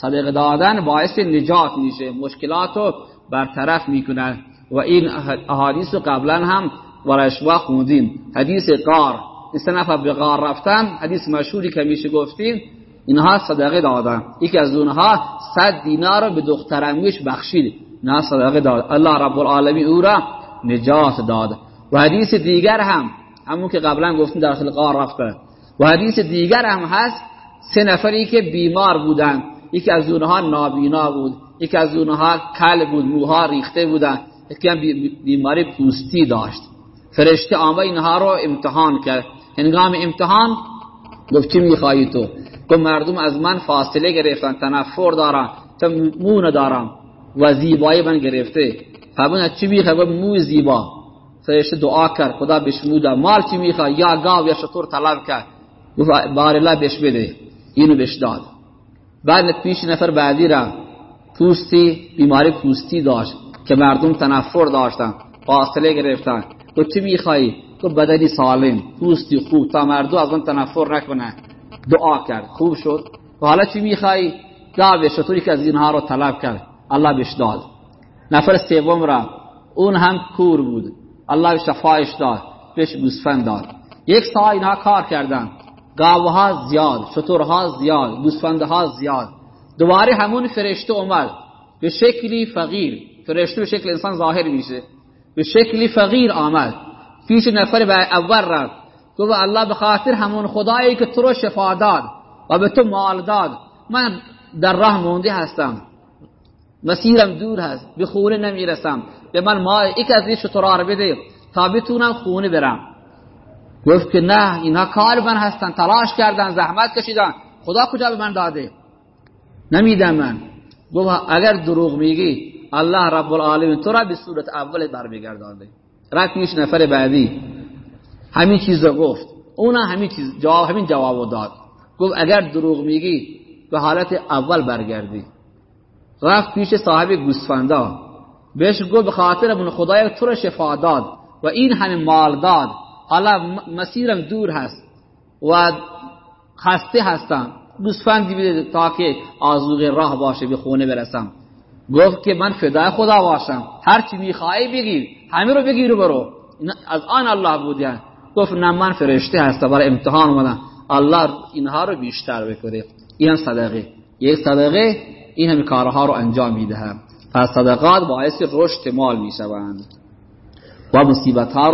صدقه دادن باعث نجات میشه مشکلات رو برطرف می‌کنه و این احادیث رو قبلا هم ورشوا خوندیم حدیث قار. این سه نفر به غار رفتن. حدیث مشهوری که میشه گفتیم اینها صدقه دادن. یکی از اونها صد دینار رو به دخترمیش بخشید. نه صدقه داد. الله رب العالمین او را نجات داد. و حدیث دیگر هم همون که قبلا گفتیم داخل غار رفته. و حدیث دیگر هم هست سه نفری که بیمار بودن یکی از اونها نابینا بود یکی از اونها کل بود موها ریخته بودن یکی هم بیماری پوستی داشت. فرشته آمد اینها رو امتحان کرد. هنگام امتحان گفت چی میخوایی تو؟ گفت مردم از من فاصله گرفتن تنفر دارن مو ندارم و زیبایی من گرفته. فرمون چی می‌خوای؟ مو زیبا. فرشته دعا کرد خدا بشموده مال چی می‌خوای؟ یا گاو یا شطور طلب کرد گفت بار الله بهش بده. اینو بهش داد. بعد پیش نفر بعدی را پوستی بیماری پوستی داشت که مردم تنفر داشتن فاصله گرفتن. تو چی میخوایی؟ تو بدنی سالم پوستی خوب تا مردم از اون تنفر نکنه دعا کرد خوب شد. و حالا چی میخوایی؟ گاو شطوری که از اینها رو طلب کرد. الله بهش داد. نفر سوم را اون هم کور بود. الله شفایش داد بهش گوسفند داد. یک سال اینها کار کردن. گاوها زیاد شطورها زیاد گوسفندها زیاد. دوباره همون فرشته اومد. به شکلی فقیر. فرشته به شکل انسان ظاهر میشه. به شکلی فقیر آمد. پیش نفر به اول رفت. گفت الله به خاطر همون خدایی که تو رو شفا داد و به تو مال داد من در راه مونده هستم. مسیرم دور هست. به خونه نمی‌رسم. به من ما یک از این شطرار بده تا بتونم خونه برم. گفت که نه اینها کار من هستن تلاش کردن زحمت کشیدن. خدا کجا به من داده؟ نمیدم من. گفت اگر دروغ میگی الله رب العالمین تو را به صورت اول برمیگردانده. رفت پیش نفر بعدی. همین چیز گفت. اونا همین چیز جواب همین جواب داد. گفت اگر دروغ میگی به حالت اول برگردی. رفت پیش صاحب گوسفندا. بهش گفت به خاطر خدای تو را شفا داد و این همین مال داد. حالا مسیرم دور هست و خسته هستم. گوسفندی بده تا که آزوغ راه باشه به خونه برسم. گفت که من فدای خدا باشم. هر چی می‌خوای بگیر. همه رو بگیر و برو. از آن الله بود گفت نه من فرشته هستم. برای امتحان اومدم. الله اینها رو بیشتر بکنه این صدقه. یک صدقه این همه کارها رو انجام میده پس صدقات باعث رشد مال می‌شوند. و مصیبت ها